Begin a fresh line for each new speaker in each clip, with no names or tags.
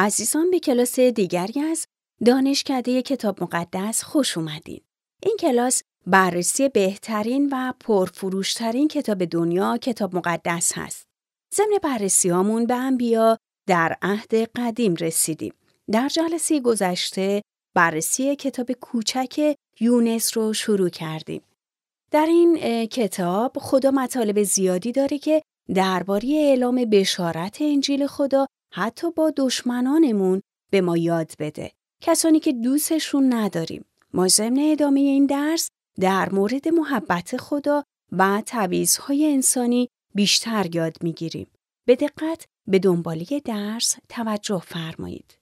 عزیزان به کلاس دیگری از دانشکده کتاب مقدس خوش اومدین. این کلاس بررسی بهترین و پرفروشترین کتاب دنیا کتاب مقدس هست. ضمن بررسیامون به انبیا در عهد قدیم رسیدیم. در جلسه گذشته بررسی کتاب کوچک یونس رو شروع کردیم. در این کتاب خدا مطالب زیادی داره که درباره اعلام بشارت انجیل خدا حتی با دشمنانمون به ما یاد بده. کسانی که دوستشون نداریم. ما ضمن ادامه این درس در مورد محبت خدا و تعویزهای انسانی بیشتر یاد می‌گیریم. به دقت به دنبالی درس توجه فرمایید.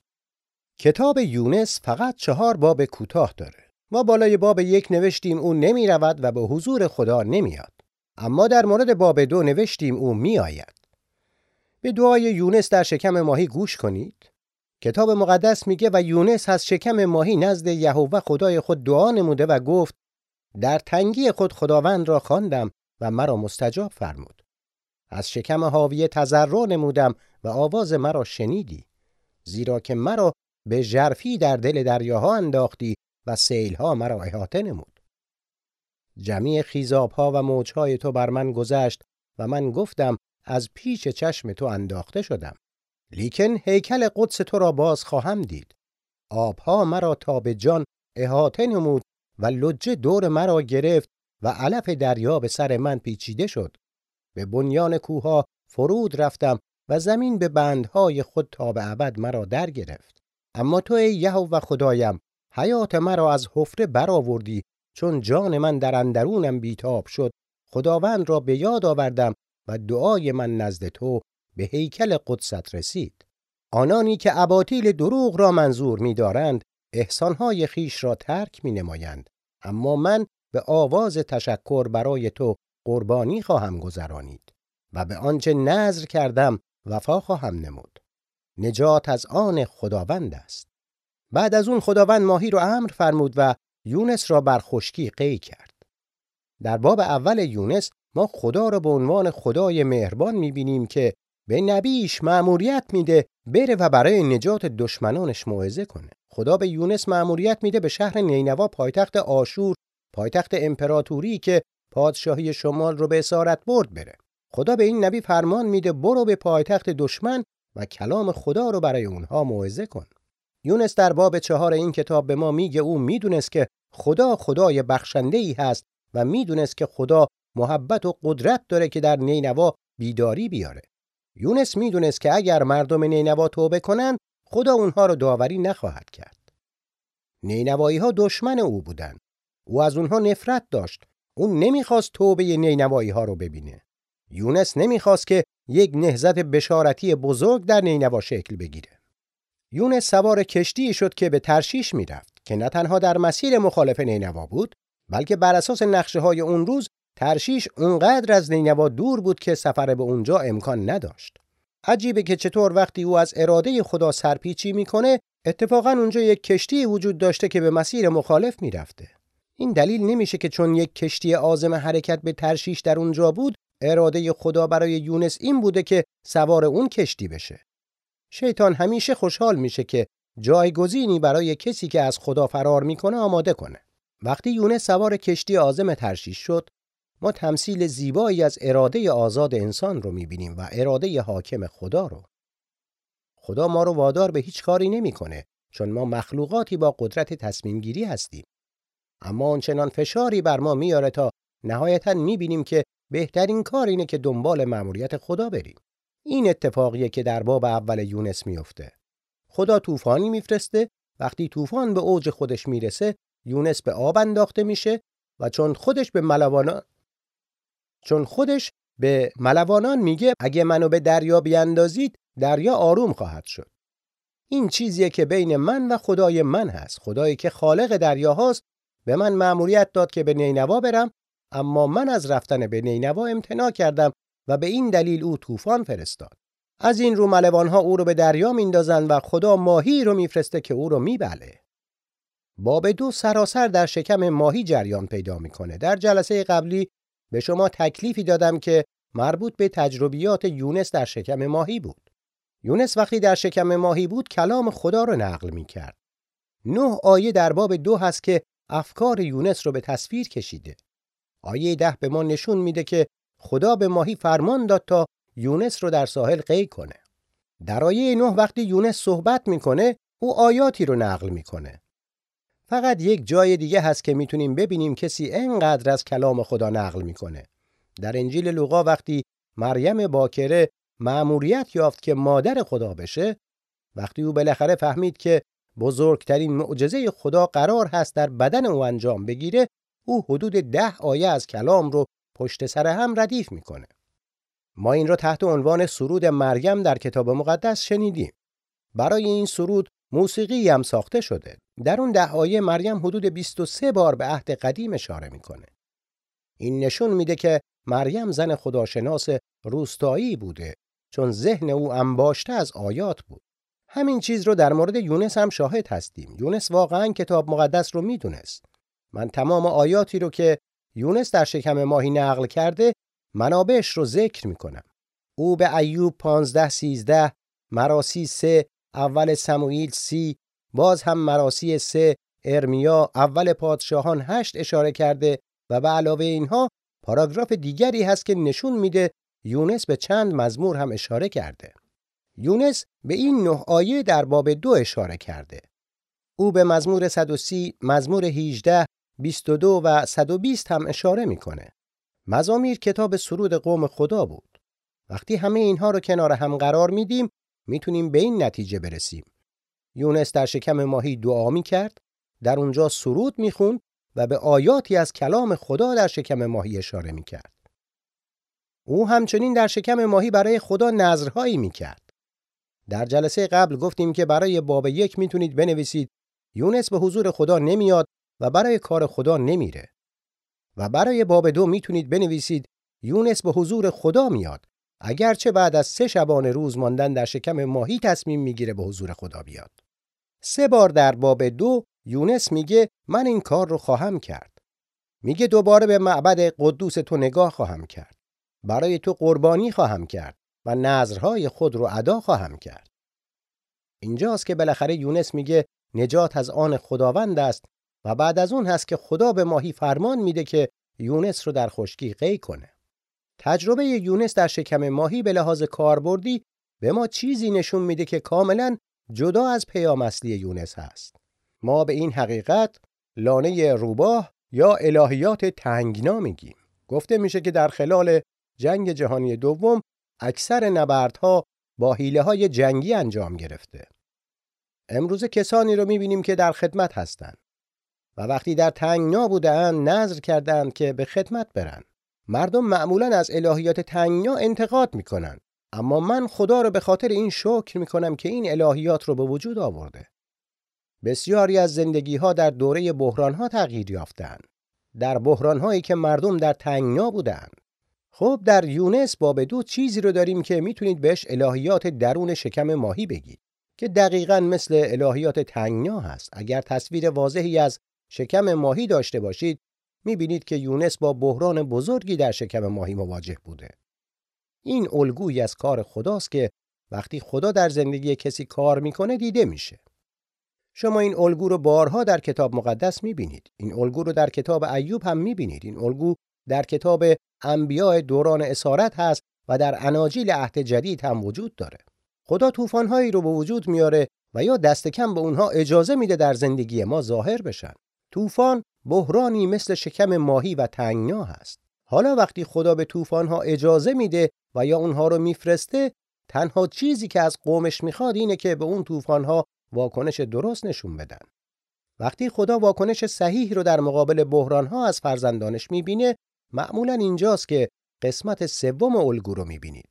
کتاب یونس فقط چهار باب کوتاه داره. ما بالای باب یک نوشتیم او نمی رود و به حضور خدا نمیاد. اما در مورد باب دو نوشتیم او می آید. به دعای یونس در شکم ماهی گوش کنید. کتاب مقدس میگه و یونس از شکم ماهی نزد یهوه خدای خود دعا نموده و گفت در تنگی خود خداوند را خواندم و مرا مستجاب فرمود. از شکم حاویه تضرع نمودم و آواز مرا شنیدی. زیرا که مرا به ژرفی در دل دریاها انداختی و سیلها مرا احاطه نمود. جمیع خیزابها و موجهای تو بر من گذشت و من گفتم از پیش چشم تو انداخته شدم. لیکن هیکل قدس تو را باز خواهم دید. آبها مرا تا به جان احاطه نمود و لجه دور مرا گرفت و علف دریا به سر من پیچیده شد. به بنیان کوها فرود رفتم و زمین به بندهای خود تا به ابد مرا در گرفت. اما تو ای و خدایم حیات مرا از حفره برآوردی چون جان من در اندرونم بیتاب شد خداوند را به یاد آوردم و دعای من نزد تو به هیکل قدست رسید. آنانی که اباطیل دروغ را منظور می‌دارند احسانهای خیش را ترک می‌نمایند. اما من به آواز تشکر برای تو قربانی خواهم گذرانید و به آنچه نظر کردم وفا خواهم نمود. نجات از آن خداوند است. بعد از اون خداوند ماهی رو امر فرمود و یونس را بر خشکی قی کرد. در باب اول یونس ما خدا را به عنوان خدای مهربان می‌بینیم که به نبیش مأموریت میده بره و برای نجات دشمنانش موعظه کنه. خدا به یونس مأموریت میده به شهر نینوا پایتخت آشور پایتخت امپراتوری که پادشاهی شمال رو به اسارت برد بره. خدا به این نبی فرمان میده برو به پایتخت دشمن و کلام خدا رو برای اونها موعظه کن. یونس در باب چهار این کتاب به ما میگه او می‌دونست که خدا خدای بخشنده ای هست و می‌دونست که خدا محبت و قدرت داره که در نینوا بیداری بیاره. یونس می‌دونست که اگر مردم نینوا توبه کنن خدا اونها رو داوری نخواهد کرد. نینوایی ها دشمن او بودن. او از اونها نفرت داشت. اون نمی‌خواست توبه نینوایی ها رو ببینه. یونس نمی‌خواست که یک نهزت بشارتی بزرگ در نینوا شکل بگیره. یونس سوار کشتی شد که به ترشیش می‌رفت که نه تنها در مسیر مخالف نینوا بود بلکه بر اساس نقشه های اون روز ترشیش اونقدر از نینوا دور بود که سفر به اونجا امکان نداشت. عجیبه که چطور وقتی او از اراده خدا سرپیچی می‌کنه اتفاقا اونجا یک کشتی وجود داشته که به مسیر مخالف می‌رفته. این دلیل نمیشه که چون یک کشتی عازم حرکت به ترشیش در اونجا بود اراده خدا برای یونس این بوده که سوار اون کشتی بشه. شیطان همیشه خوشحال میشه که جایگزینی برای کسی که از خدا فرار می‌کنه آماده کنه. وقتی یونس سوار کشتی آزم ترشیش شد، ما تمثیل زیبایی از اراده آزاد انسان رو می‌بینیم و اراده حاکم خدا رو. خدا ما رو وادار به هیچ کاری نمی‌کنه چون ما مخلوقاتی با قدرت تصمیم گیری هستیم. اما آنچنان فشاری بر ما میاره تا نهایتا می‌بینیم که بهترین کار اینه که دنبال مأموریت خدا بریم. این اتفاقیه که در باب اول یونس میفته. خدا طوفانی میفرسته وقتی طوفان به اوج خودش می‌رسه یونس به آب انداخته میشه و چون خودش به ملوانان چون خودش به ملوانان میگه اگه منو به دریا بیاندازید دریا آروم خواهد شد. این چیزیه که بین من و خدای من هست. خدایی که خالق دریا هاست به من مأموریت داد که به نینوا برم اما من از رفتن به نینوا امتناع کردم و به این دلیل او طوفان فرستاد از این رو ملوانها او رو به دریا میندازن و خدا ماهی رو میفرسته که او رو میبله باب دو سراسر در شکم ماهی جریان پیدا می‌کنه در جلسه قبلی به شما تکلیفی دادم که مربوط به تجربیات یونس در شکم ماهی بود یونس وقتی در شکم ماهی بود کلام خدا رو نقل می کرد. نه آیه در باب دو هست که افکار یونس رو به تصویر کشیده. آیه ده به ما نشون میده که خدا به ماهی فرمان داد تا یونس رو در ساحل قی کنه. در آیه نه وقتی یونس صحبت می‌کنه او آیاتی رو نقل می‌کنه. فقط یک جای دیگه هست که می‌تونیم ببینیم کسی انقدر از کلام خدا نقل می‌کنه. در انجیل لوقا وقتی مریم باکره مأموریت یافت که مادر خدا بشه وقتی او بالاخره فهمید که بزرگترین معجزه خدا قرار هست در بدن او انجام بگیره او حدود ده آیه از کلام رو پشت سر هم ردیف می‌کنه. ما این را تحت عنوان سرود مریم در کتاب مقدس شنیدیم. برای این سرود موسیقی هم ساخته شده. در اون ده آیه مریم حدود 23 بار به عهد قدیم اشاره می‌کنه. این نشون میده که مریم زن خداشناس روستایی بوده چون ذهن او انباشته از آیات بود. همین چیز رو در مورد یونس هم شاهد هستیم. یونس واقعا کتاب مقدس رو می‌دونست. من تمام آیاتی رو که یونس در شکم ماهی نقل کرده منابعش رو ذکر می‌کنم. او به ایوب 15 13 مراسی 3 اول سموئیل سی باز هم مراسی 3 ارمیا اول پادشاهان 8 اشاره کرده و به علاوه اینها پاراگراف دیگری هست که نشون میده یونس به چند مزمور هم اشاره کرده. یونس به این نه آیه در باب دو اشاره کرده. او به مزمور 130، مزمور 18، 22 و 120 هم اشاره می‌کنه. مزامیر کتاب سرود قوم خدا بود. وقتی همه اینها رو کنار هم قرار میدیم می‌تونیم به این نتیجه برسیم. یونس در شکم ماهی دعا می‌کرد، در اونجا سرود می‌خوند و به آیاتی از کلام خدا در شکم ماهی اشاره می‌کرد. او همچنین در شکم ماهی برای خدا نظرهایی می‌کرد. در جلسه قبل گفتیم که برای باب یک می‌تونید بنویسید یونس به حضور خدا نمیاد و برای کار خدا نمیره. و برای باب دو می‌تونید بنویسید یونس به حضور خدا میاد اگرچه بعد از سه شبانه روز ماندن در شکم ماهی تصمیم می‌گیره به حضور خدا بیاد. سه بار در باب دو یونس میگه من این کار رو خواهم کرد. میگه دوباره به معبد قدوس تو نگاه خواهم کرد. برای تو قربانی خواهم کرد و نظرهای خود رو ادا خواهم کرد. اینجاست که بالاخره یونس میگه نجات از آن خداوند است و بعد از اون هست که خدا به ماهی فرمان میده که یونس رو در خشکی قی کنه. تجربه یونس در شکم ماهی به لحاظ کاربردی به ما چیزی نشون میده که کاملا جدا از پیام اصلی یونس هست. ما به این حقیقت لانه روباه یا الهیات تنگنا میگیم. گفته میشه که در خلال جنگ جهانی دوم اکثر نبردها با حیله های جنگی انجام گرفته. امروز کسانی رو می‌بینیم که در خدمت هستند و وقتی در تنگنا بودن نظر کردند که به خدمت برن. مردم معمولا از الهیات تنگنا انتقاد می‌کنن اما من خدا رو به خاطر این شکر می‌کنم که این الهیات رو به وجود آورده. بسیاری از زندگی ها در دوره بحران ها تغییر یافتند. در بحران هایی که مردم در تنگنا بودند. خب در یونس باب دو چیزی رو داریم که می‌تونید بهش الهیات درون شکم ماهی بگید که دقیقا مثل الهیات تنگنا هست. اگر تصویر واضحی از شکم ماهی داشته باشید می‌بینید که یونس با بحران بزرگی در شکم ماهی مواجه بوده. این الگویی از کار خداست که وقتی خدا در زندگی کسی کار می‌کنه دیده میشه. شما این الگو رو بارها در کتاب مقدس می‌بینید. این الگو رو در کتاب ایوب هم می‌بینید. این الگو در کتاب انبیاء دوران اسارت هست و در اناجیل عهد جدید هم وجود داره. خدا طوفان‌هایی رو به وجود میاره و یا دست کم به اونها اجازه میده در زندگی ما ظاهر بشن. طوفان بحرانی مثل شکم ماهی و تنگنا هست. حالا وقتی خدا به طوفان‌ها اجازه میده و یا اونها رو میفرسته تنها چیزی که از قومش می‌خواد اینه که به اون طوفان‌ها واکنش درست نشون بدن. وقتی خدا واکنش صحیح رو در مقابل بحران‌ها از فرزندانش می‌بینه معمولا اینجاست که قسمت سوم الگو رو می‌بینید.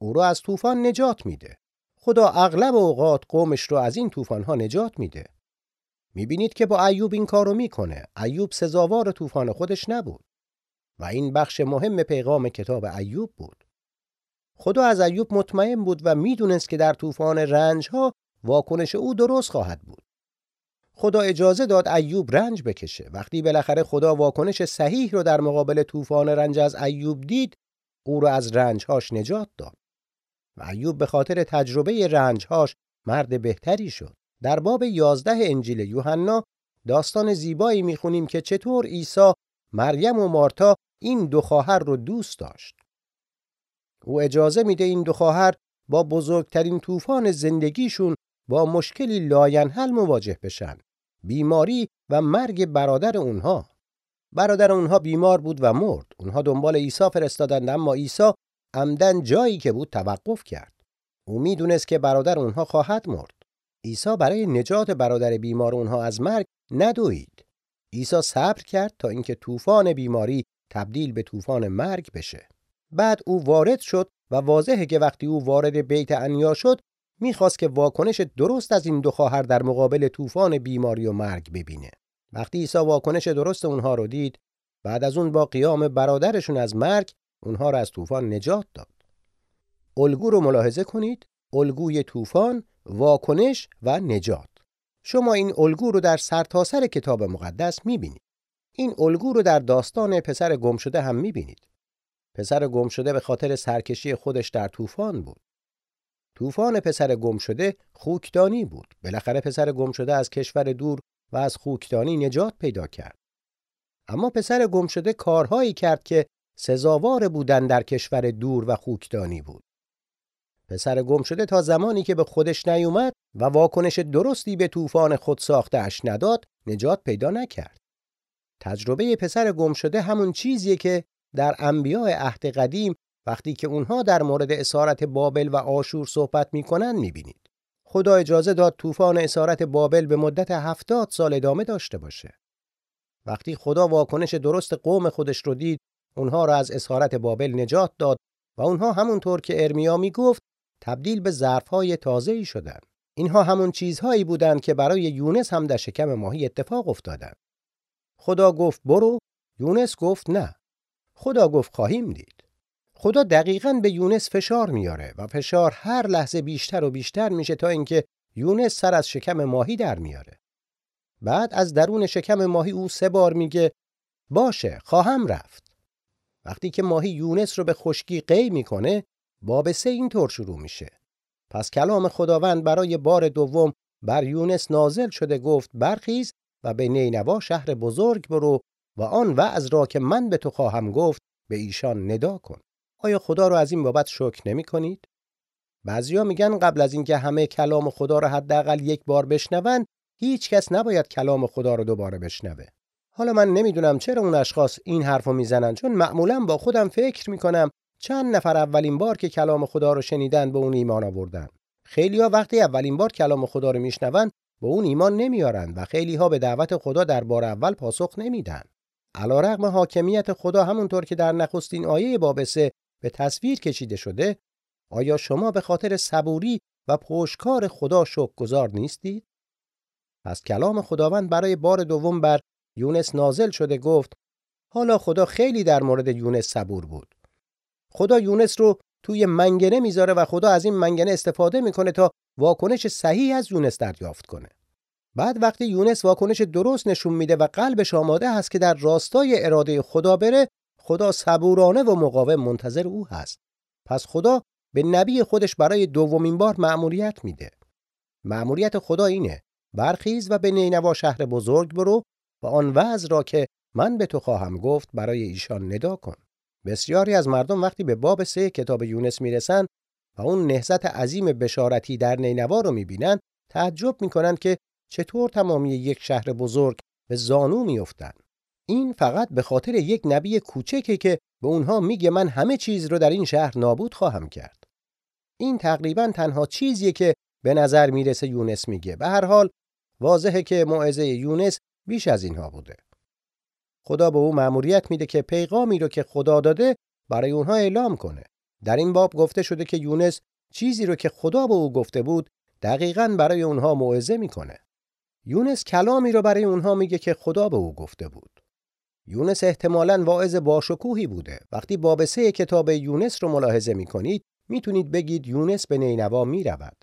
او رو از طوفان نجات میده. خدا اغلب اوقات قومش رو از این طوفان‌ها نجات میده. می‌بینید که با ایوب این کارو می‌کنه. ایوب سزاوار طوفان خودش نبود. و این بخش مهم پیغام کتاب ایوب بود. خدا از ایوب مطمئن بود و می‌دونست که در طوفان رنجها واکنش او درست خواهد بود. خدا اجازه داد ایوب رنج بکشه. وقتی بالاخره خدا واکنش صحیح رو در مقابل طوفان رنج از ایوب دید، او را از رنجهاش نجات داد. و ایوب به خاطر تجربه رنجهاش مرد بهتری شد. در باب 11 انجیل یوحنا داستان زیبایی می‌خونیم که چطور عیسی مریم و مارتا این دو خواهر رو دوست داشت. او اجازه میده این دو خواهر با بزرگترین طوفان زندگیشون با مشکلی لاینحل مواجه بشن. بیماری و مرگ برادر اونها. برادر اونها بیمار بود و مرد. اونها دنبال عیسی فرستادند اما عیسی عمدن جایی که بود توقف کرد. او می‌دونست که برادر اونها خواهد مرد. عیسی برای نجات برادر بیمار اونها از مرگ ندوید. عیسی صبر کرد تا اینکه طوفان بیماری تبدیل به طوفان مرگ بشه. بعد او وارد شد و واضحه که وقتی او وارد بیت انیا شد می‌خواست که واکنش درست از این دو خواهر در مقابل طوفان بیماری و مرگ ببینه. وقتی عیسی واکنش درست اونها رو دید بعد از اون با قیام برادرشون از مرگ اونها را از طوفان نجات داد. الگو رو ملاحظه کنید. الگوی طوفان، واکنش و نجات. شما این الگو رو در سرتاسر سر کتاب مقدس می‌بینید. این الگو رو در داستان پسر گم شده هم می‌بینید. پسر گم شده به خاطر سرکشی خودش در طوفان بود. طوفان پسر گم شده خوکدانی بود. بالاخره پسر گم شده از کشور دور و از خوکدانی نجات پیدا کرد. اما پسر گم شده کارهایی کرد که سزاوار بودن در کشور دور و خوکدانی بود. پسر گم شده تا زمانی که به خودش نیومد و واکنش درستی به طوفان خود ساخته اش نداد نجات پیدا نکرد. تجربه پسر گم شده همون چیزیه که در انبیاء عهد قدیم وقتی که اونها در مورد اسارت بابل و آشور صحبت می‌کنن می‌بینید. خدا اجازه داد طوفان اسارت بابل به مدت هفتاد سال ادامه داشته باشه. وقتی خدا واکنش درست قوم خودش رو دید، اونها را از اسارت بابل نجات داد و اونها همونطور که ارمیا می‌گفت تبدیل به ظرفهای تازه‌ای شدند. اینها همون چیزهایی بودند که برای یونس هم در شکم ماهی اتفاق افتادند. خدا گفت برو، یونس گفت نه. خدا گفت خواهیم دید. خدا دقیقا به یونس فشار میاره و فشار هر لحظه بیشتر و بیشتر میشه تا اینکه یونس سر از شکم ماهی در میاره. بعد از درون شکم ماهی او سه بار میگه باشه خواهم رفت. وقتی که ماهی یونس رو به خشکی قی می‌کنه باب سه اینطور شروع میشه. پس کلام خداوند برای بار دوم بر یونس نازل شده گفت برخیز و به نینوا شهر بزرگ برو و آن وعظ را که من به تو خواهم گفت به ایشان ندا کن. آیا خدا رو از این بابت شکر نمی کنید؟ بعضیا میگن قبل از اینکه همه کلام خدا رو حداقل یک بار بشنوند هیچ کس نباید کلام خدا رو دوباره بشنوه. حالا من نمی‌دونم چرا اون اشخاص این حرفو می‌زنن چون معمولا با خودم فکر می‌کنم چند نفر اولین بار که کلام خدا رو شنیدن به اون ایمان آوردن. خیلیها وقتی اولین بار کلام خدا رو میشنون به اون ایمان نمیارن و خیلی ها به دعوت خدا در بار اول پاسخ نمیدن. علیرغم حاکمیت خدا همونطور که در نخستین آیه باب به تصویر کشیده شده آیا شما به خاطر صبوری و پشکار خدا گذار نیستید؟ پس کلام خداوند برای بار دوم بر یونس نازل شده گفت حالا خدا خیلی در مورد یونس صبور بود. خدا یونس رو توی منگنه می‌ذاره و خدا از این منگنه استفاده می‌کنه تا واکنش صحیح از یونس دریافت کنه. بعد وقتی یونس واکنش درست نشون میده و قلبش آماده هست که در راستای اراده خدا بره خدا صبورانه و مقاوم منتظر او هست. پس خدا به نبی خودش برای دومین بار مأموریت میده. مأموریت خدا اینه برخیز و به نینوا شهر بزرگ برو و آن وعظ را که من به تو خواهم گفت برای ایشان ندا کن. بسیاری از مردم وقتی به باب سه کتاب یونس می‌رسن و اون نهضت عظیم بشارتی در نینوا رو می‌بینن تعجب می‌کنن که چطور تمامی یک شهر بزرگ به زانو میافتند این فقط به خاطر یک نبی کوچکه که به اونها میگه من همه چیز رو در این شهر نابود خواهم کرد. این تقریبا تنها چیزیه که به نظر می‌رسه یونس میگه. به هر حال واضحه که موعظه یونس بیش از اینها بوده. خدا به او مأموریت میده که پیغامی رو که خدا داده برای اونها اعلام کنه. در این باب گفته شده که یونس چیزی رو که خدا به او گفته بود دقیقا برای اونها موعظه می‌کنه. یونس کلامی رو برای اونها میگه که خدا به او گفته بود. یونس احتمالاً واعظ باشکوهی بوده. وقتی باب سه کتاب یونس رو ملاحظه می کنید می‌تونید بگید یونس به نینوا می رود.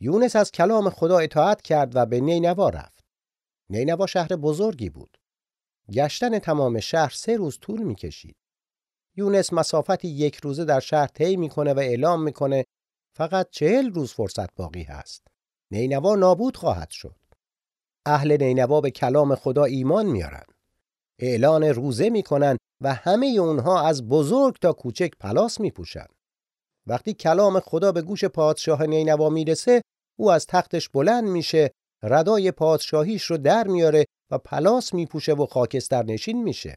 یونس از کلام خدا اطاعت کرد و به نینوا رفت. نینوا شهر بزرگی بود. گشتن تمام شهر سه روز طول می کشید. یونس مسافتی یک روزه در شهر طی می‌کنه و اعلام می‌کنه فقط چهل روز فرصت باقی هست. نینوا نابود خواهد شد. اهل نینوا به کلام خدا ایمان میارن. اعلان روزه می‌کنن و همه اونها از بزرگ تا کوچک پلاس میپوشن. وقتی کلام خدا به گوش پادشاه نینوا می‌رسه او از تختش بلند میشه ردای پادشاهیش رو در میاره و پلاس میپوشه و خاکستر نشین میشه.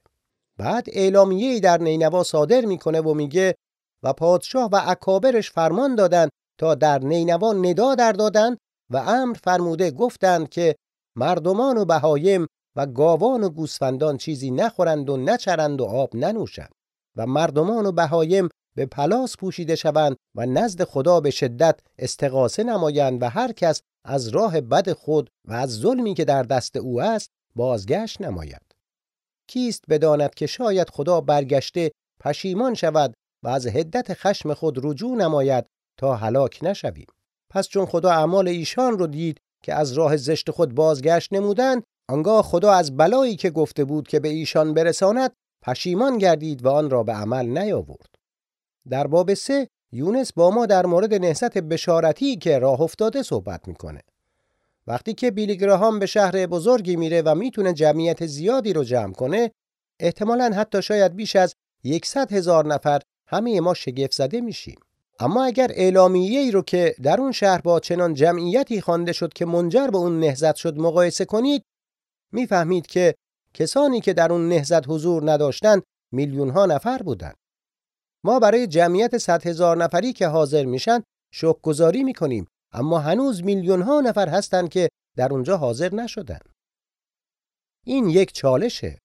بعد اعلامیه‌ای در نینوا صادر می‌کنه و میگه و پادشاه و اکابرش فرمان دادن تا در نینوا ندا در دادن و امر فرموده گفتند که مردمان و بهایم و گاوان و گوسفندان چیزی نخورند و نچرند و آب ننوشند و مردمان و بهایم به پلاس پوشیده شوند و نزد خدا به شدت استغاثه نمایند و هر کس از راه بد خود و از ظلمی که در دست او است بازگشت نماید. کیست بداند که شاید خدا برگشته پشیمان شود و از هدت خشم خود رجوع نماید تا هلاک نشویم. پس چون خدا اعمال ایشان رو دید که از راه زشت خود بازگشت نمودند آنگاه خدا از بلایی که گفته بود که به ایشان برساند پشیمان گردید و آن را به عمل نیاورد. در باب سه یونس با ما در مورد نهضت بشارتی که راه افتاده صحبت می‌کنه. وقتی که بیلیگراهام به شهر بزرگی میره و می‌تونه جمعیت زیادی رو جمع کنه احتمالا حتی شاید بیش از یکصد هزار نفر همه ما شگفت زده میشیم اما اگر اعلامیه ای رو که در اون شهر با چنان جمعیتی خوانده شد که منجر به اون نهضت شد مقایسه کنید می‌فهمید که کسانی که در اون نهضت حضور نداشتن میلیون ها نفر بودند ما برای جمعیت صد هزار نفری که حاضر میشن شکرگزاری می‌کنیم اما هنوز میلیون ها نفر هستند که در اونجا حاضر نشدن. این یک چالشه.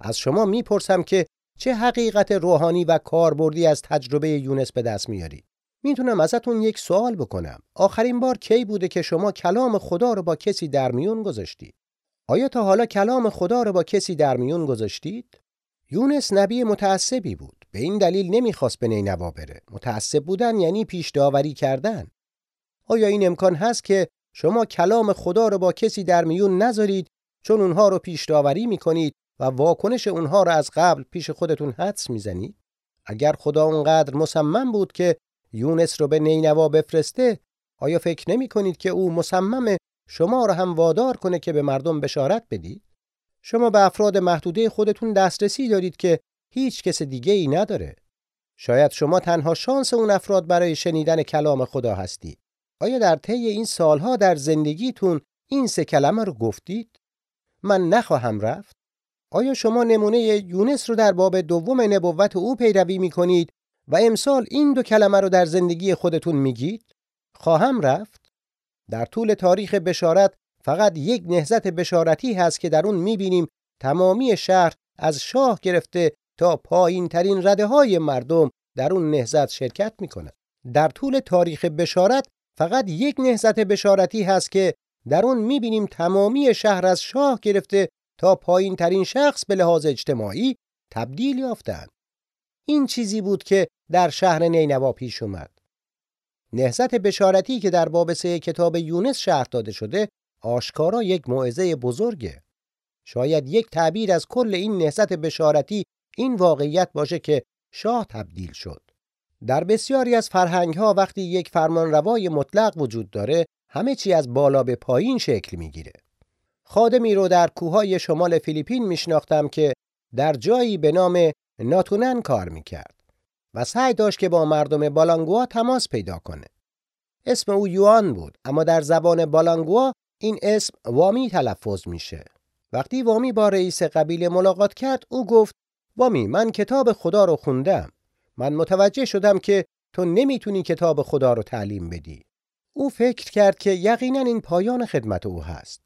از شما می‌پرسم که چه حقیقت روحانی و کاربردی از تجربه یونس به دست میارید؟ می‌تونم ازتون یک سوال بکنم. آخرین بار کی بوده که شما کلام خدا رو با کسی در میون گذاشتید؟ آیا تا حالا کلام خدا رو با کسی در میون گذاشتید؟ یونس نبی متعصبی بود. به این دلیل نمی‌خواست به نینوا بره. متعصب بودن یعنی پیش داوری کردن. آیا این امکان هست که شما کلام خدا رو با کسی در میون نذارید چون اونها رو پیش داوری می‌کنید و واکنش اونها رو از قبل پیش خودتون حدس می‌زنید؟ اگر خدا اونقدر مصمم بود که یونس رو به نینوا بفرسته آیا فکر نمی کنید که او مصمم شما رو هم وادار کنه که به مردم بشارت بدید؟ شما به افراد محدوده خودتون دسترسی دارید که هیچ کس دیگه ای نداره. شاید شما تنها شانس اون افراد برای شنیدن کلام خدا هستید. آیا در طی این سالها در زندگیتون این سه کلمه رو گفتید؟ من نخواهم رفت. آیا شما نمونه یونس رو در باب دوم نبوت او پیروی می کنید و امسال این دو کلمه رو در زندگی خودتون میگید؟ خواهم رفت. در طول تاریخ بشارت فقط یک نهزت بشارتی هست که در اون می‌بینیم تمامی شهر از شاه گرفته تا پایین ترین رده های مردم در اون نهزت شرکت می‌کنند. در طول تاریخ بشارت فقط یک نهزت بشارتی هست که در اون می‌بینیم تمامی شهر از شاه گرفته تا پایین ترین شخص به لحاظ اجتماعی تبدیل یافتند. این چیزی بود که در شهر نینوا پیش اومد. نهزت بشارتی که در باب سه کتاب یونس شرح داده شده آشکارا یک موعظه بزرگه. شاید یک تعبیر از کل این نهزت بشارتی این واقعیت باشه که شاه تبدیل شد. در بسیاری از فرهنگ ها وقتی یک فرمان روای مطلق وجود داره همه چی از بالا به پایین شکل می‌گیره. خادمی رو در کوههای شمال فیلیپین میشناختم که در جایی به نام ناتونن کار می‌کرد و سعی داشت که با مردم بالانگوا تماس پیدا کنه. اسم او یوان بود اما در زبان بالانگوا این اسم وامی تلفظ میشه. وقتی وامی با رئیس قبیله ملاقات کرد او گفت وامی من کتاب خدا رو خوندم. من متوجه شدم که تو نمی‌تونی کتاب خدا رو تعلیم بدی. او فکر کرد که یقینا این پایان خدمت او هست.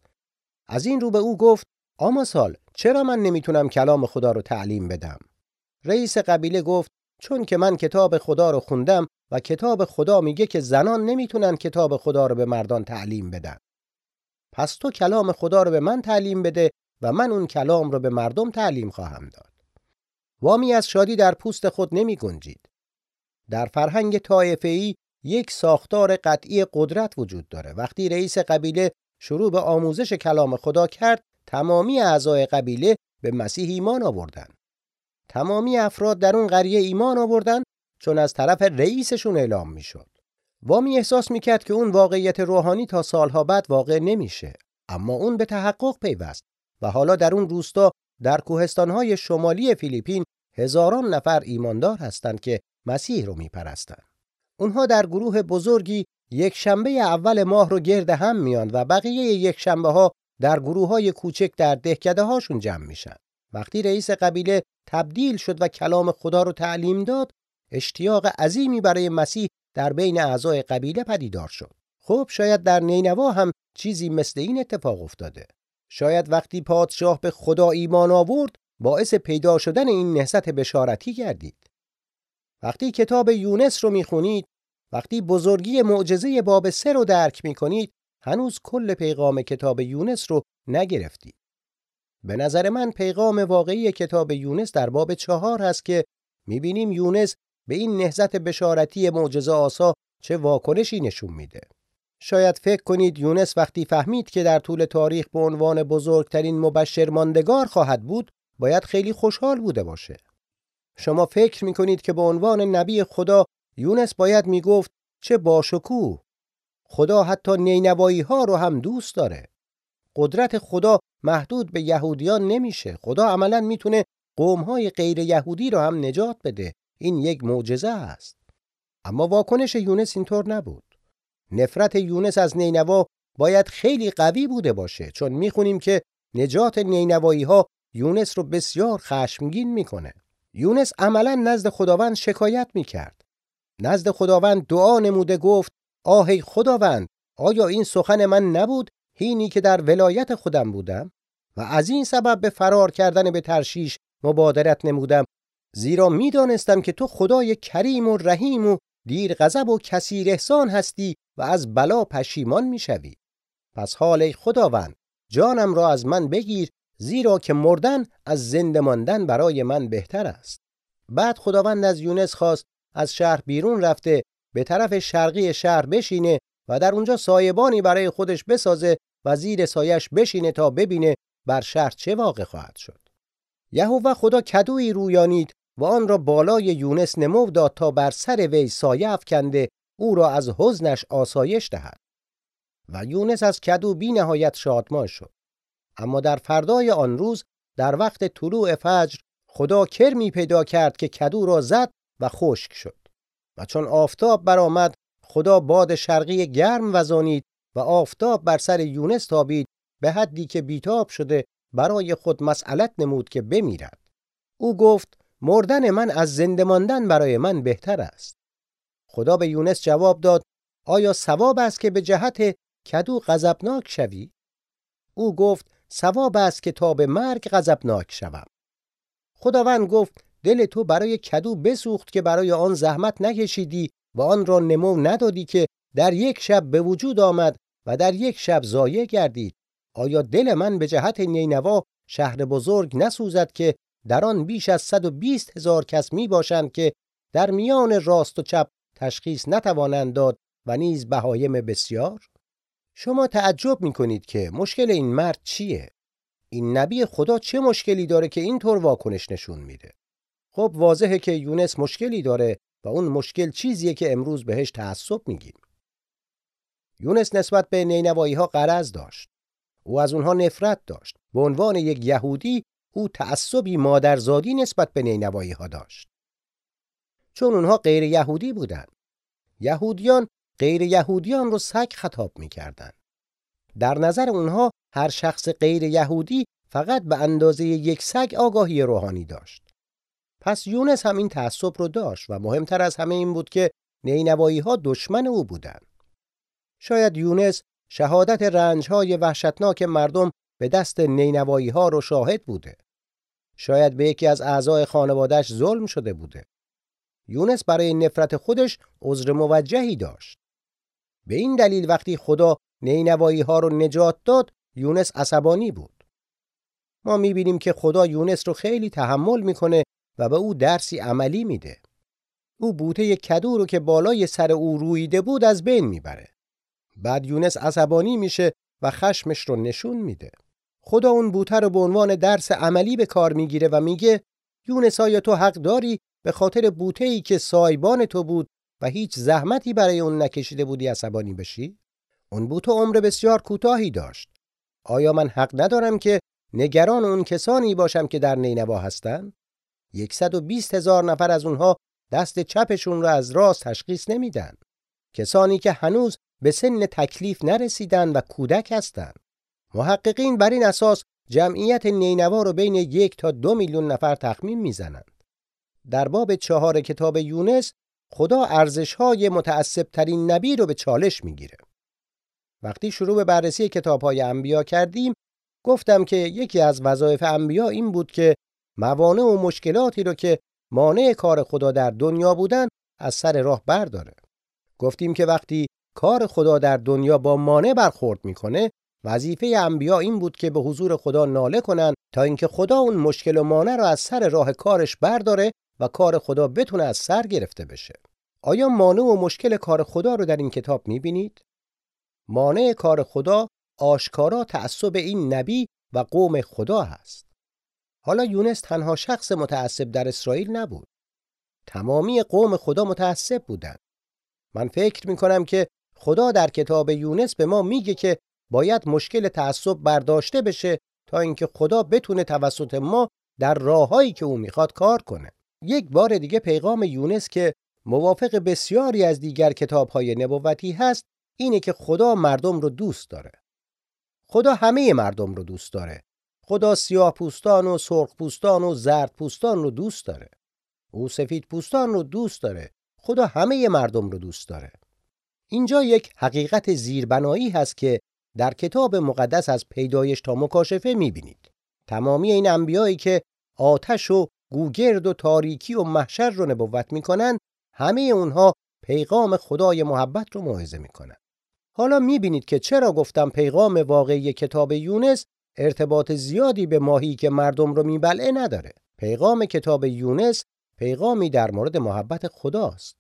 از این رو به او گفت آما سال چرا من نمی‌تونم کلام خدا رو تعلیم بدم؟ رئیس قبیله گفت چون که من کتاب خدا رو خوندم و کتاب خدا میگه که زنان نمی‌تونن کتاب خدا رو به مردان تعلیم بدن. پس تو کلام خدا رو به من تعلیم بده و من اون کلام رو به مردم تعلیم خواهم داد. وامی از شادی در پوست خود نمی گنجید. در فرهنگ طایفه‌ای یک ساختار قطعی قدرت وجود داره. وقتی رئیس قبیله شروع به آموزش کلام خدا کرد، تمامی اعضای قبیله به مسیح ایمان آوردند. تمامی افراد در اون قریه ایمان آوردن چون از طرف رئیسشون اعلام می‌شد. وامی احساس می‌کرد که اون واقعیت روحانی تا سالها بعد واقع نمیشه اما اون به تحقق پیوست و حالا در اون روستا در کوهستانهای شمالی فیلیپین هزاران نفر ایماندار هستند که مسیح رو میپرستند. اونها در گروه بزرگی یک شنبه اول ماه رو گرد هم میان و بقیه یک شنبه ها در گروه های کوچک در دهکده هاشون جمع میشن. وقتی رئیس قبیله تبدیل شد و کلام خدا رو تعلیم داد، اشتیاق عظیمی برای مسیح در بین اعضای قبیله پدیدار شد. خب شاید در نینوا هم چیزی مثل این اتفاق افتاده. شاید وقتی پادشاه به خدا ایمان آورد باعث پیدا شدن این نهضت بشارتی گردید. وقتی کتاب یونس رو می‌خونید، وقتی بزرگی معجزه باب سه رو درک می‌کنید، هنوز کل پیغام کتاب یونس رو نگرفتید. به نظر من پیغام واقعی کتاب یونس در باب چهار هست که می‌بینیم یونس به این نهضت بشارتی معجزه آسا چه واکنشی نشون میده. شاید فکر کنید یونس وقتی فهمید که در طول تاریخ به عنوان بزرگترین مبشر ماندگار خواهد بود باید خیلی خوشحال بوده باشه. شما فکر می‌کنید که به عنوان نبی خدا یونس باید می‌گفت چه باشکوه خدا حتی نینوایی ها رو هم دوست داره. قدرت خدا محدود به یهودیان نمیشه. خدا عملا می‌تونه قوم های غیر یهودی رو هم نجات بده. این یک معجزه است. اما واکنش یونس اینطور نبود. نفرت یونس از نینوا باید خیلی قوی بوده باشه چون می‌خونیم که نجات نینوایی ها یونس رو بسیار خشمگین می‌کنه. یونس عملا نزد خداوند شکایت می‌کرد. نزد خداوند دعا نموده گفت آهی خداوند آیا این سخن من نبود هینی که در ولایت خودم بودم و از این سبب به فرار کردن به ترشیش مبادرت نمودم زیرا می‌دانستم که تو خدای کریم و رحیم و دیر غضب و کثیر احسان هستی و از بلا پشیمان می‌شوی. پس حال ای خداوند جانم را از من بگیر زیرا که مردن از زنده ماندن برای من بهتر است. بعد خداوند از یونس خواست از شهر بیرون رفته به طرف شرقی شهر بشینه و در اونجا سایبانی برای خودش بسازه و زیر سایش بشینه تا ببینه بر شهر چه واقع خواهد شد. یهوه خدا کدوی رویانید و آن را بالای یونس نمو داد تا بر سر وی سایه افکنده او را از حزنش آسایش دهد. و یونس از کدو بی نهایت شادمان شد. اما در فردای آن روز در وقت طلوع فجر خدا کرمی پیدا کرد که کدو را زد و خشک شد. و چون آفتاب برآمد خدا باد شرقی گرم وزانید و آفتاب بر سر یونس تابید به حدی که بیتاب شده برای خود مسئلت نمود که بمیرد. او گفت مردن من از زنده ماندن برای من بهتر است. خدا به یونس جواب داد آیا ثواب است که به جهت کدو غضبناک شوی؟ او گفت ثواب است که تا به مرگ غضبناک شوم. خداوند گفت دل تو برای کدو بسوخت که برای آن زحمت نکشیدی و آن را نمو ندادی که در یک شب به وجود آمد و در یک شب ضایع گردید. آیا دل من به جهت نینوا شهر بزرگ نسوزد که در آن بیش از 120 هزار کس می باشند که در میان راست و چپ تشخیص نتوانند داد و نیز بهایم بسیار؟ شما تعجب می کنید که مشکل این مرد چیه؟ این نبی خدا چه مشکلی داره که اینطور واکنش نشون میده؟ خب واضحه که یونس مشکلی داره و اون مشکل چیزیه که امروز بهش تعصب میگیم. یونس نسبت به نینوایی ها قرض داشت. او از اونها نفرت داشت. به عنوان یک یهودی او تعصبی مادرزادی نسبت به نینوایی ها داشت. چون اونها غیر یهودی بودند. یهودیان غیر یهودیان رو سگ خطاب می‌کردند. در نظر اونها هر شخص غیر یهودی فقط به اندازه یک سگ آگاهی روحانی داشت. پس یونس هم این تعصب رو داشت و مهمتر از همه این بود که نینوایی ها دشمن او بودند. شاید یونس شهادت رنج های وحشتناک مردم به دست نینوایی ها رو شاهد بوده. شاید به یکی از اعضای خانوادهش ظلم شده بوده. یونس برای نفرت خودش عذر موجهی داشت. به این دلیل وقتی خدا نینوایی ها رو نجات داد یونس عصبانی بود. ما می‌بینیم که خدا یونس رو خیلی تحمل می‌کنه و به او درسی عملی میده. او بوته کدو رو که بالای سر او رویده بود از بین می‌بره. بعد یونس عصبانی میشه و خشمش رو نشون میده. خدا اون بوته رو به عنوان درس عملی به کار می‌گیره و میگه یونس آیا تو حق داری به خاطر بوته ای که سایبان تو بود و هیچ زحمتی برای اون نکشیده بودی عصبانی بشی؟ اون بود تو عمر بسیار کوتاهی داشت. آیا من حق ندارم که نگران اون کسانی باشم که در نینوا هستند؟ 120 هزار نفر از اونها دست چپشون رو از راست تشخیص نمیدن. کسانی که هنوز به سن تکلیف نرسیدن و کودک هستند. محققین بر این اساس جمعیت نینوا رو بین یک تا دو میلیون نفر تخمین می‌زنند. در باب چهار کتاب یونس خدا ارزش های متعصب ترین نبی رو به چالش می‌گیره. وقتی شروع به بررسی کتاب های انبیا کردیم گفتم که یکی از وظایف انبیا این بود که موانع و مشکلاتی رو که مانع کار خدا در دنیا بودن از سر راه برداره. گفتیم که وقتی کار خدا در دنیا با مانع برخورد می‌کنه وظیفه انبیا این بود که به حضور خدا ناله کنن تا اینکه خدا اون مشکل و مانع رو از سر راه کارش برداره و کار خدا بتونه از سر گرفته بشه. آیا مانع و مشکل کار خدا رو در این کتاب می‌بینید؟ مانع کار خدا آشکارا تعصب این نبی و قوم خدا هست. حالا یونس تنها شخص متعصب در اسرائیل نبود. تمامی قوم خدا متعصب بودند. من فکر می کنم که خدا در کتاب یونس به ما میگه که باید مشکل تعصب برداشته بشه تا اینکه خدا بتونه توسط ما در راههایی که او می‌خواد کار کنه. یک بار دیگه پیغام یونس که موافق بسیاری از دیگر کتابهای نبوتی هست اینه که خدا مردم رو دوست داره. خدا همه مردم رو دوست داره. خدا سیاه پوستان و سرخ پوستان و زرد پوستان رو دوست داره. او سفید پوستان رو دوست داره. خدا همه مردم رو دوست داره. اینجا یک حقیقت زیربنایی هست که در کتاب مقدس از پیدایش تا مکاشفه می‌بینید. تمامی این انبیایی که آتش و گوگرد و تاریکی و محشر رو نبوت می‌کنن همه اونها پیغام خدای محبت رو موعظه می‌کنن. حالا می‌بینید که چرا گفتم پیغام واقعی کتاب یونس ارتباط زیادی به ماهی که مردم رو میبلعه نداره. پیغام کتاب یونس پیغامی در مورد محبت خداست.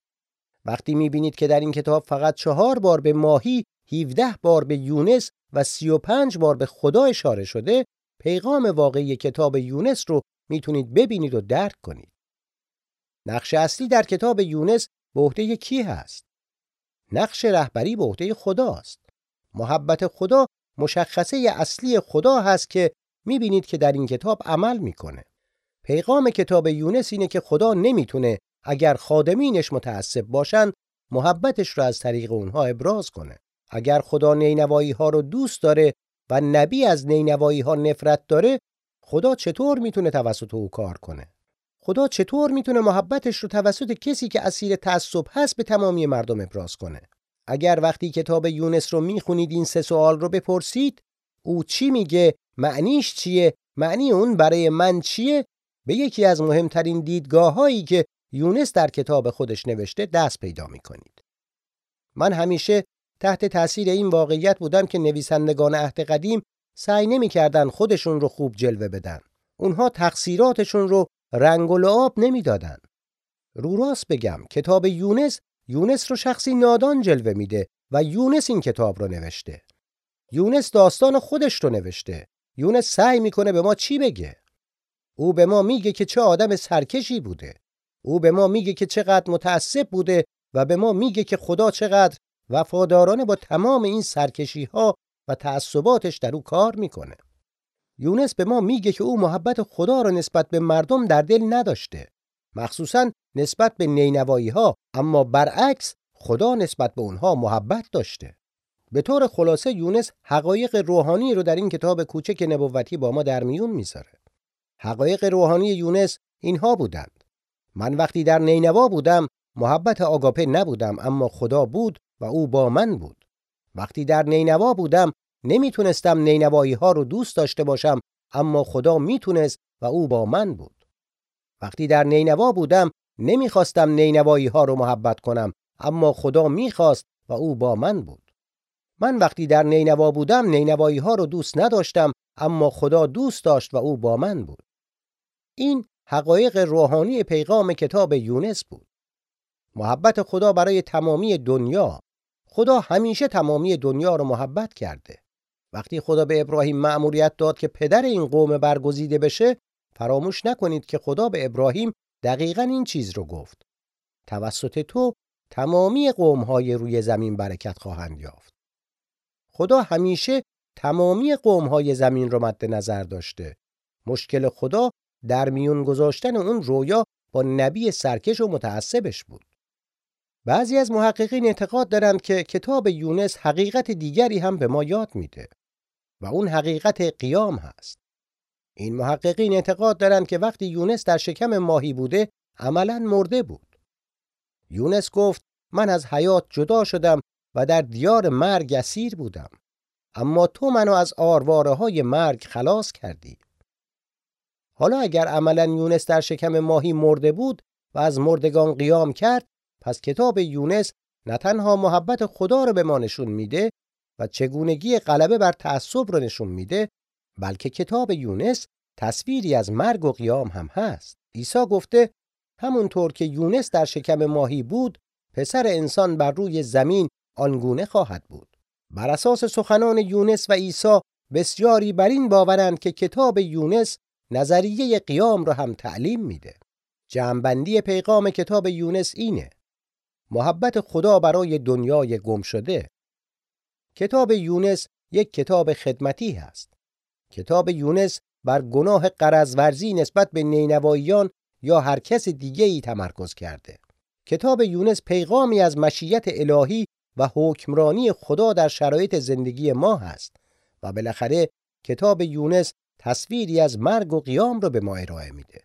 وقتی می‌بینید که در این کتاب فقط چهار بار به ماهی، 17 بار به یونس و 35 بار به خدا اشاره شده، پیغام واقعی کتاب یونس رو می‌تونید ببینید و درک کنید. نقش اصلی در کتاب یونس به عهده کی هست؟ نقش رهبری به عهده خداست. محبت خدا مشخصه اصلی خدا هست که می‌بینید که در این کتاب عمل می‌کنه. پیغام کتاب یونس اینه که خدا نمی‌تونه اگر خادمینش متعصب باشن محبتش رو از طریق اونها ابراز کنه. اگر خدا نینوایی ها رو دوست داره و نبی از نینوایی ها نفرت داره خدا چطور می‌تونه توسط او کار کنه؟ خدا چطور می‌تونه محبتش رو توسط کسی که اسیر تعصب هست به تمامی مردم ابراز کنه؟ اگر وقتی کتاب یونس رو می‌خونید این سه سوال رو بپرسید او چی میگه معنیش چیه معنی اون برای من چیه به یکی از مهمترین دیدگاه هایی که یونس در کتاب خودش نوشته دست پیدا می‌کنید من همیشه تحت تاثیر این واقعیت بودم که نویسندگان عهد قدیم سعی نمی‌کردن خودشون رو خوب جلوه بدن اونها تقصیراتشون رو رنگ و لعاب نمی‌دادن رو راست بگم کتاب یونس یونس رو شخصی نادان جلوه میده و یونس این کتاب رو نوشته. یونس داستان خودش رو نوشته. یونس سعی می‌کنه به ما چی بگه؟ او به ما میگه که چه آدم سرکشی بوده. او به ما میگه که چقدر متعصب بوده و به ما میگه که خدا چقدر وفادارانه با تمام این سرکشی ها و تعصباتش در او کار می‌کنه. یونس به ما میگه که او محبت خدا را نسبت به مردم در دل نداشته. مخصوصا نسبت به نینوایی ها اما برعکس خدا نسبت به اونها محبت داشته. به طور خلاصه یونس حقایق روحانی رو در این کتاب کوچک نبوتی با ما در میون می‌ذاره. حقایق روحانی یونس اینها بودند. من وقتی در نینوا بودم محبت آگاپه نبودم اما خدا بود و او با من بود. وقتی در نینوا بودم نمی‌تونستم نینوایی ها رو دوست داشته باشم اما خدا می‌تونست و او با من بود. وقتی در نینوا بودم نمی‌خواستم نینوایی ها رو محبت کنم اما خدا می‌خواست و او با من بود. من وقتی در نینوا بودم نینوایی ها رو دوست نداشتم اما خدا دوست داشت و او با من بود. این حقایق روحانی پیغام کتاب یونس بود. محبت خدا برای تمامی دنیا. خدا همیشه تمامی دنیا رو محبت کرده وقتی خدا به ابراهیم مأموریت داد که پدر این قوم برگزیده بشه فراموش نکنید که خدا به ابراهیم دقیقا این چیز رو گفت توسط تو تمامی قومهای روی زمین برکت خواهند یافت. خدا همیشه تمامی قومهای زمین را مد نظر داشته. مشکل خدا در میون گذاشتن اون رویا با نبی سرکش و متعصبش بود. بعضی از محققین اعتقاد دارند که کتاب یونس حقیقت دیگری هم به ما یاد میده و اون حقیقت قیام هست. این محققین اعتقاد دارند که وقتی یونس در شکم ماهی بوده عملا مرده بود. یونس گفت من از حیات جدا شدم و در دیار مرگ اسیر بودم. اما تو منو از آرواره های مرگ خلاص کردی. حالا اگر عملا یونس در شکم ماهی مرده بود و از مردگان قیام کرد پس کتاب یونس نه تنها محبت خدا رو به ما نشون میده و چگونگی غلبه بر تعصب رو نشون میده بلکه کتاب یونس تصویری از مرگ و قیام هم هست. عیسی گفته همونطور که یونس در شکم ماهی بود پسر انسان بر روی زمین آنگونه خواهد بود. بر اساس سخنان یونس و عیسی بسیاری بر این باورند که کتاب یونس نظریه قیام را هم تعلیم میده. جمعبندی پیغام کتاب یونس اینه محبت خدا برای دنیای گم شده کتاب یونس یک کتاب خدمتی هست کتاب یونس بر گناه قرضورزی نسبت به نینواییان یا هر کس دیگه ای تمرکز کرده. کتاب یونس پیغامی از مشیت الهی و حکمرانی خدا در شرایط زندگی ما هست و بالاخره کتاب یونس تصویری از مرگ و قیام رو به ما ارائه میده.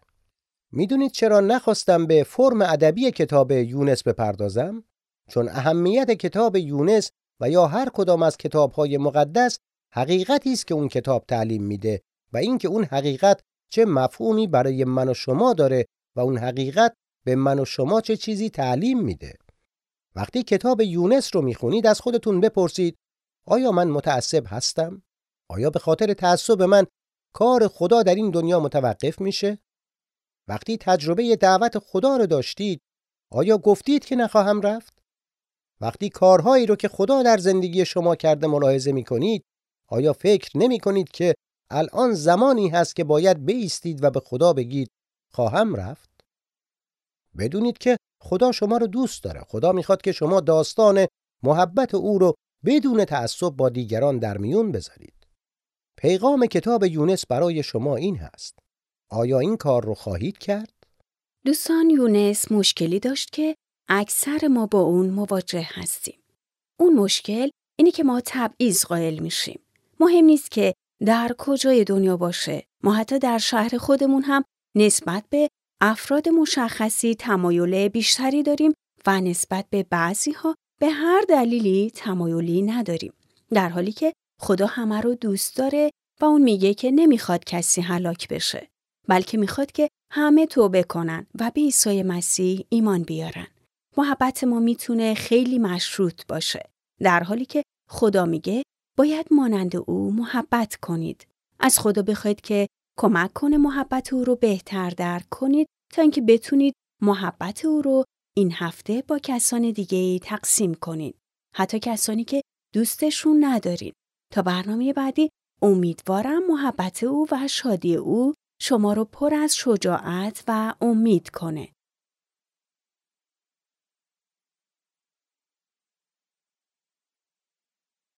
می‌دونید چرا نخواستم به فرم ادبی کتاب یونس بپردازم؟ چون اهمیت کتاب یونس و یا هر کدام از کتابهای مقدس حقیقتی است که اون کتاب تعلیم میده و اینکه اون حقیقت چه مفهومی برای من و شما داره و اون حقیقت به من و شما چه چیزی تعلیم میده. وقتی کتاب یونس رو می‌خونید از خودتون بپرسید آیا من متعصب هستم؟ آیا به خاطر تعصب من کار خدا در این دنیا متوقف میشه؟ وقتی تجربه دعوت خدا رو داشتید آیا گفتید که نخواهم رفت؟ وقتی کارهایی رو که خدا در زندگی شما کرده ملاحظه می کنید آیا فکر نمی کنید که الان زمانی هست که باید بیستید و به خدا بگید خواهم رفت؟ بدونید که خدا شما رو دوست داره. خدا می‌خواد که شما داستان محبت او رو بدون تعصب با دیگران در میون بذارید. پیغام کتاب یونس برای شما این هست. آیا این کار رو خواهید کرد؟
دوستان یونس مشکلی داشت که اکثر ما با اون مواجه هستیم. اون مشکل اینه که ما تبعیض قائل میشیم. مهم نیست که در کجای دنیا باشه. ما حتی در شهر خودمون هم نسبت به افراد مشخصی تمایل بیشتری داریم و نسبت به بعضی ها به هر دلیلی تمایلی نداریم. در حالی که خدا همه رو دوست داره و اون میگه که نمی‌خواد کسی هلاک بشه. بلکه می‌خواد که همه توبه کنن و به عیسی مسیح ایمان بیارن. محبت ما می‌تونه خیلی مشروط باشه. در حالی که خدا میگه باید مانند او محبت کنید. از خدا بخواید که کمک کنه محبت او رو بهتر درک کنید تا اینکه بتونید محبت او رو این هفته با کسان دیگه ای تقسیم کنید. حتی کسانی که دوستشون ندارین. تا برنامه بعدی امیدوارم محبت او و شادی او شما رو پر از شجاعت و امید کنه.